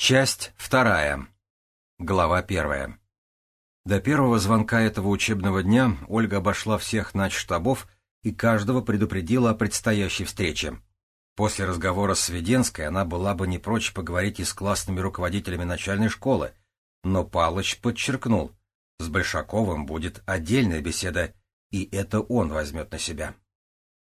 Часть вторая. Глава первая. До первого звонка этого учебного дня Ольга обошла всех начштабов и каждого предупредила о предстоящей встрече. После разговора с Веденской она была бы не прочь поговорить и с классными руководителями начальной школы, но Палыч подчеркнул, с Большаковым будет отдельная беседа, и это он возьмет на себя.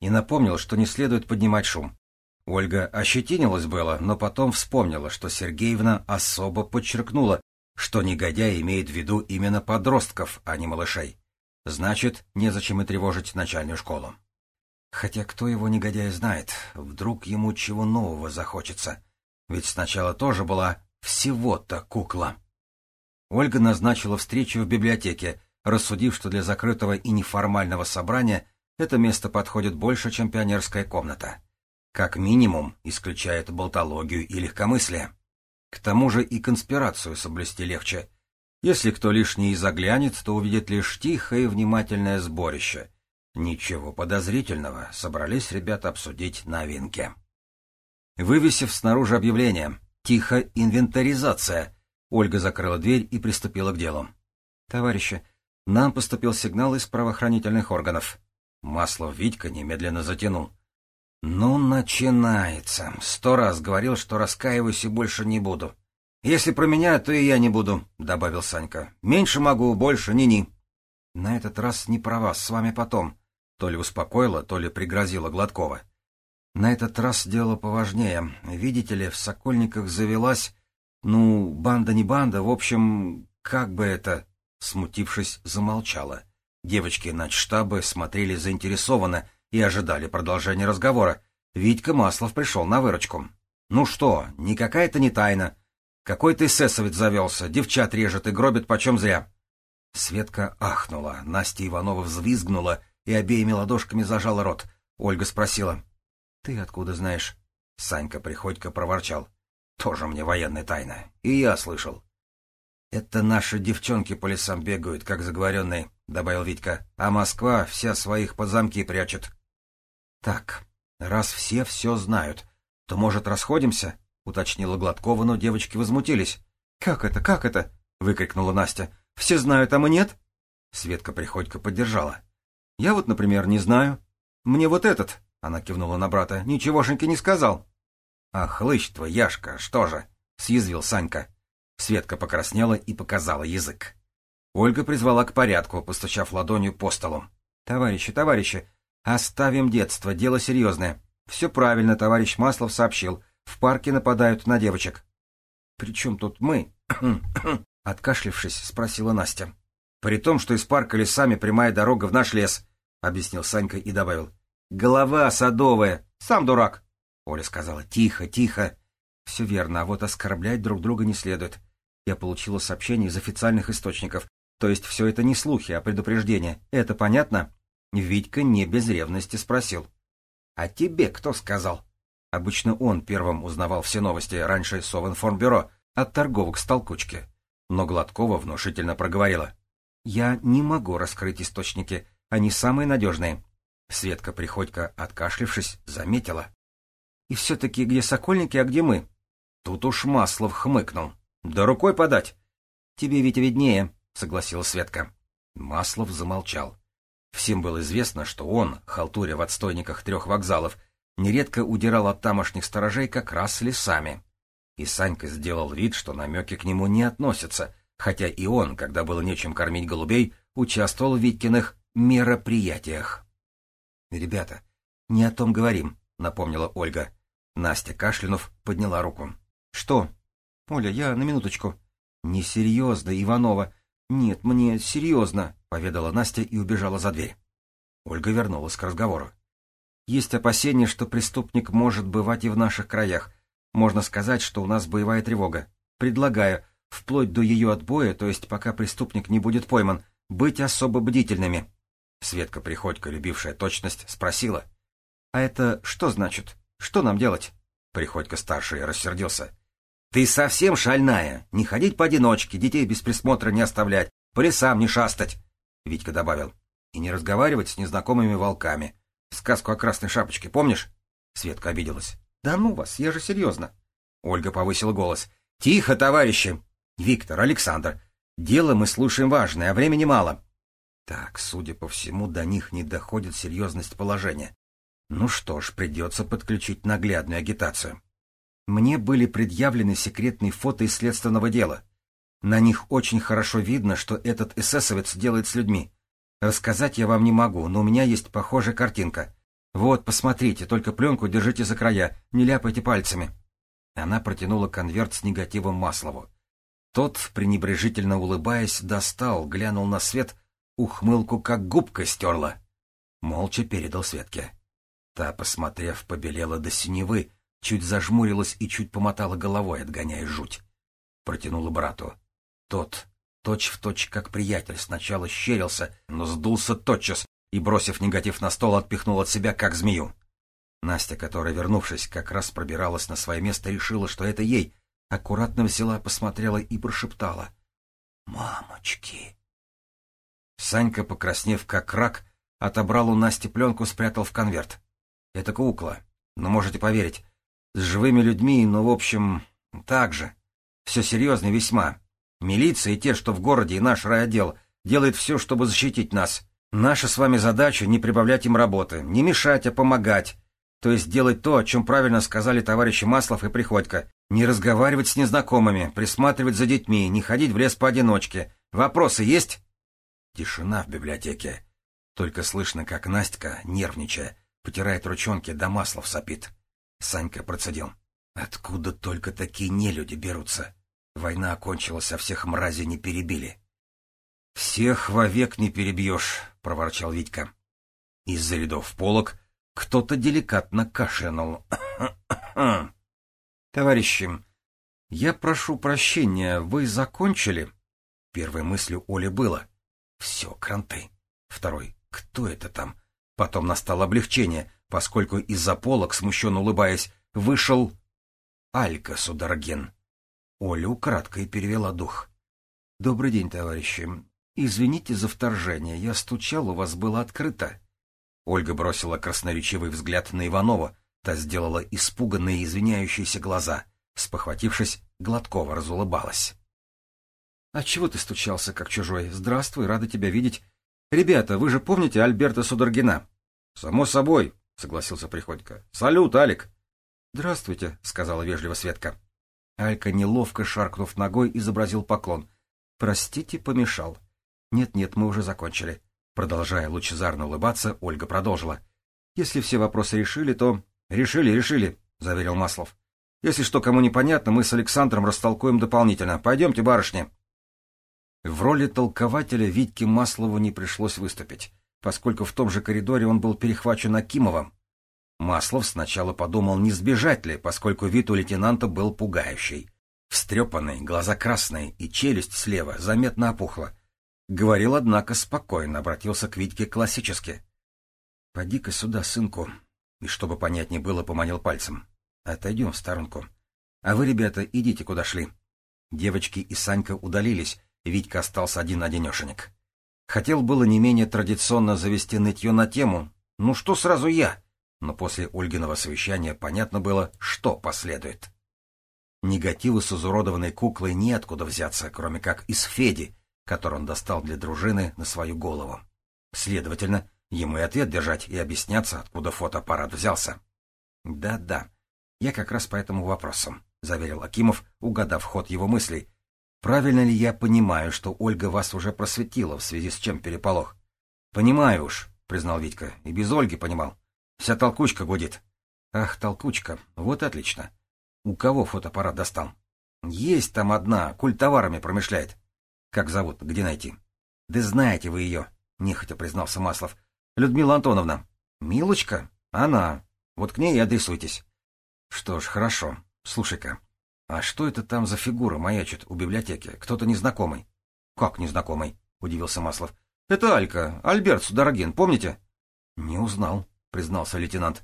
И напомнил, что не следует поднимать шум. Ольга ощетинилась было, но потом вспомнила, что Сергеевна особо подчеркнула, что негодяй имеет в виду именно подростков, а не малышей. Значит, незачем и тревожить начальную школу. Хотя кто его негодяй знает, вдруг ему чего нового захочется. Ведь сначала тоже была всего-то кукла. Ольга назначила встречу в библиотеке, рассудив, что для закрытого и неформального собрания это место подходит больше, чем пионерская комната как минимум исключает болтологию и легкомыслие. К тому же и конспирацию соблюсти легче. Если кто лишний заглянет, то увидит лишь тихое и внимательное сборище. Ничего подозрительного, собрались ребята обсудить новинки. Вывесив снаружи объявление «Тихо, инвентаризация», Ольга закрыла дверь и приступила к делу. «Товарищи, нам поступил сигнал из правоохранительных органов». Маслов Витька немедленно затянул. «Ну, начинается. Сто раз говорил, что раскаиваюсь и больше не буду. Если про меня, то и я не буду», — добавил Санька. «Меньше могу, больше ни-ни». «На этот раз не про вас, с вами потом», — то ли успокоила, то ли пригрозила Гладкова. «На этот раз дело поважнее. Видите ли, в Сокольниках завелась... Ну, банда не банда, в общем, как бы это...» Смутившись, замолчала. Девочки на штабы смотрели заинтересованно, и ожидали продолжения разговора. Витька Маслов пришел на выручку. «Ну что, никакая это не тайна. Какой-то эсэсовец завелся, девчат режет и гробит почем зря». Светка ахнула, Настя Иванова взвизгнула и обеими ладошками зажала рот. Ольга спросила. «Ты откуда знаешь?» Санька Приходько проворчал. «Тоже мне военная тайна. И я слышал». «Это наши девчонки по лесам бегают, как заговоренные», — добавил Витька. «А Москва вся своих под замки прячет». «Так, раз все все знают, то, может, расходимся?» — уточнила Гладкова, но девочки возмутились. «Как это, как это?» — выкрикнула Настя. «Все знают, а мы нет?» Светка Приходько поддержала. «Я вот, например, не знаю. Мне вот этот...» — она кивнула на брата. «Ничегошеньки не сказал». «Ах, лыщ твой, Яшка, что же?» — съязвил Санька. Светка покраснела и показала язык. Ольга призвала к порядку, постучав ладонью по столу. «Товарищи, товарищи, Оставим детство, дело серьезное. Все правильно, товарищ Маслов сообщил. В парке нападают на девочек. При чем тут мы? Откашлившись, спросила Настя. При том, что из парка лесами прямая дорога в наш лес, объяснил Санька и добавил. Голова садовая, сам дурак. Оля сказала, тихо, тихо. Все верно, а вот оскорблять друг друга не следует. Я получила сообщение из официальных источников. То есть все это не слухи, а предупреждения. Это понятно? Витька не без ревности спросил. — А тебе кто сказал? Обычно он первым узнавал все новости раньше Совинформбюро от торговок с толкучки. Но Гладкова внушительно проговорила. — Я не могу раскрыть источники, они самые надежные. Светка Приходько, откашлившись, заметила. — И все-таки где Сокольники, а где мы? Тут уж Маслов хмыкнул. — Да рукой подать. — Тебе ведь виднее, — согласилась Светка. Маслов замолчал. Всем было известно, что он, халтуря в отстойниках трех вокзалов, нередко удирал от тамошних сторожей как раз лесами. И Санька сделал вид, что намеки к нему не относятся, хотя и он, когда было нечем кормить голубей, участвовал в Виткиных мероприятиях. «Ребята, не о том говорим», — напомнила Ольга. Настя Кашлянув подняла руку. «Что?» «Оля, я на минуточку». «Несерьезно, Иванова. Нет, мне серьезно», — поведала Настя и убежала за дверь. Ольга вернулась к разговору. «Есть опасения, что преступник может бывать и в наших краях. Можно сказать, что у нас боевая тревога. Предлагаю, вплоть до ее отбоя, то есть пока преступник не будет пойман, быть особо бдительными». Светка Приходько, любившая точность, спросила. «А это что значит? Что нам делать?» Приходько-старший рассердился. «Ты совсем шальная! Не ходить поодиночке, детей без присмотра не оставлять, по лесам не шастать!» Витька добавил. «И не разговаривать с незнакомыми волками. Сказку о красной шапочке помнишь?» Светка обиделась. «Да ну вас, я же серьезно!» Ольга повысила голос. Тихо, товарищи! Виктор, Александр, дело мы слушаем важное, а времени мало. Так, судя по всему, до них не доходит серьезность положения. Ну что ж, придется подключить наглядную агитацию. Мне были предъявлены секретные фото из следственного дела. На них очень хорошо видно, что этот эсэсовец делает с людьми. Рассказать я вам не могу, но у меня есть похожая картинка. Вот, посмотрите, только пленку держите за края, не ляпайте пальцами. Она протянула конверт с негативом Маслову. Тот, пренебрежительно улыбаясь, достал, глянул на свет, ухмылку как губка стерла. Молча передал Светке. Та, посмотрев, побелела до синевы, чуть зажмурилась и чуть помотала головой, отгоняя жуть. Протянула брату. Тот, точь в точь, как приятель, сначала щерился, но сдулся тотчас и, бросив негатив на стол, отпихнул от себя, как змею. Настя, которая, вернувшись, как раз пробиралась на свое место, решила, что это ей, аккуратно взяла, посмотрела и прошептала. «Мамочки!» Санька, покраснев как рак, отобрал у Насти пленку, спрятал в конверт. «Это кукла, но можете поверить, с живыми людьми, но, в общем, так же. Все серьезно весьма. Милиция и те, что в городе, и наш райотдел, делают все, чтобы защитить нас. Наша с вами задача — не прибавлять им работы, не мешать, а помогать. То есть делать то, о чем правильно сказали товарищи Маслов и Приходько. Не разговаривать с незнакомыми, присматривать за детьми, не ходить в лес поодиночке. Вопросы есть? Тишина в библиотеке. Только слышно, как Настя, нервничая, потирает ручонки, да Маслов сопит. Санька процедил. Откуда только такие нелюди берутся? Война окончилась, а всех мрази не перебили. — Всех вовек не перебьешь, — проворчал Витька. Из-за рядов полок кто-то деликатно кашлянул. — Товарищи, я прошу прощения, вы закончили? Первой мыслью Оли было. Все, кранты. Второй. Кто это там? Потом настало облегчение, поскольку из-за полок, смущенно улыбаясь, вышел Алька Сударген. Оля украдкой перевела дух. — Добрый день, товарищи. Извините за вторжение, я стучал, у вас было открыто. Ольга бросила красноречивый взгляд на Иванова, та сделала испуганные извиняющиеся глаза. Спохватившись, Гладкова разулыбалась. — А чего ты стучался, как чужой? Здравствуй, рада тебя видеть. Ребята, вы же помните Альберта Судоргина? — Само собой, — согласился Приходько. — Салют, Алик! — Здравствуйте, — сказала вежливо Светка. Алька, неловко шаркнув ногой, изобразил поклон. — Простите, помешал. Нет-нет, мы уже закончили. Продолжая лучезарно улыбаться, Ольга продолжила. «Если все вопросы решили, то...» «Решили, решили», — заверил Маслов. «Если что кому непонятно, мы с Александром растолкуем дополнительно. Пойдемте, барышни». В роли толкователя Витьке Маслову не пришлось выступить, поскольку в том же коридоре он был перехвачен Акимовым. Маслов сначала подумал, не сбежать ли, поскольку вид у лейтенанта был пугающий. Встрепанный, глаза красные и челюсть слева заметно опухла. Говорил, однако, спокойно, обратился к Витьке классически. — Поди-ка сюда, сынку. И чтобы понятнее было, поманил пальцем. — Отойдем в сторонку. А вы, ребята, идите, куда шли. Девочки и Санька удалились, Витька остался один-одинешенек. Хотел было не менее традиционно завести нытье на тему «Ну что сразу я?», но после Ольгиного совещания понятно было, что последует. Негативы с изуродованной куклой неоткуда взяться, кроме как из Феди, который он достал для дружины на свою голову. Следовательно, ему и ответ держать и объясняться, откуда фотоаппарат взялся. «Да-да, я как раз по этому вопросу», — заверил Акимов, угадав ход его мыслей. «Правильно ли я понимаю, что Ольга вас уже просветила, в связи с чем переполох?» «Понимаю уж», — признал Витька, — «и без Ольги понимал. Вся толкучка гудит». «Ах, толкучка, вот отлично. У кого фотоаппарат достал?» «Есть там одна, культ товарами промышляет. Как зовут? Где найти? Да знаете вы ее, нехотя признался Маслов. Людмила Антоновна. Милочка? Она. Вот к ней и адресуйтесь. Что ж, хорошо. Слушай-ка, а что это там за фигура маячит у библиотеки? Кто-то незнакомый. Как незнакомый? Удивился Маслов. Это Алька, Альберт Судорогин, помните? Не узнал, признался лейтенант.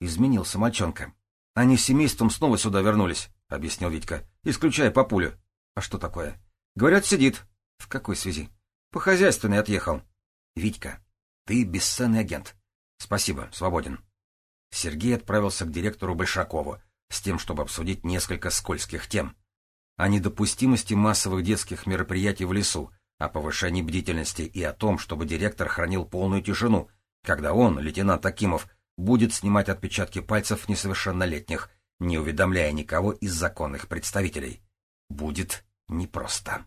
Изменился мальчонка. Они с семейством снова сюда вернулись, объяснил Витька, исключая папулю. А что такое? Говорят, сидит. В какой связи? По хозяйственной отъехал. Витька, ты бесценный агент. Спасибо, свободен. Сергей отправился к директору Большакову с тем, чтобы обсудить несколько скользких тем. о недопустимости массовых детских мероприятий в лесу, о повышении бдительности и о том, чтобы директор хранил полную тишину, когда он, лейтенант Акимов, будет снимать отпечатки пальцев несовершеннолетних, не уведомляя никого из законных представителей. Будет непросто.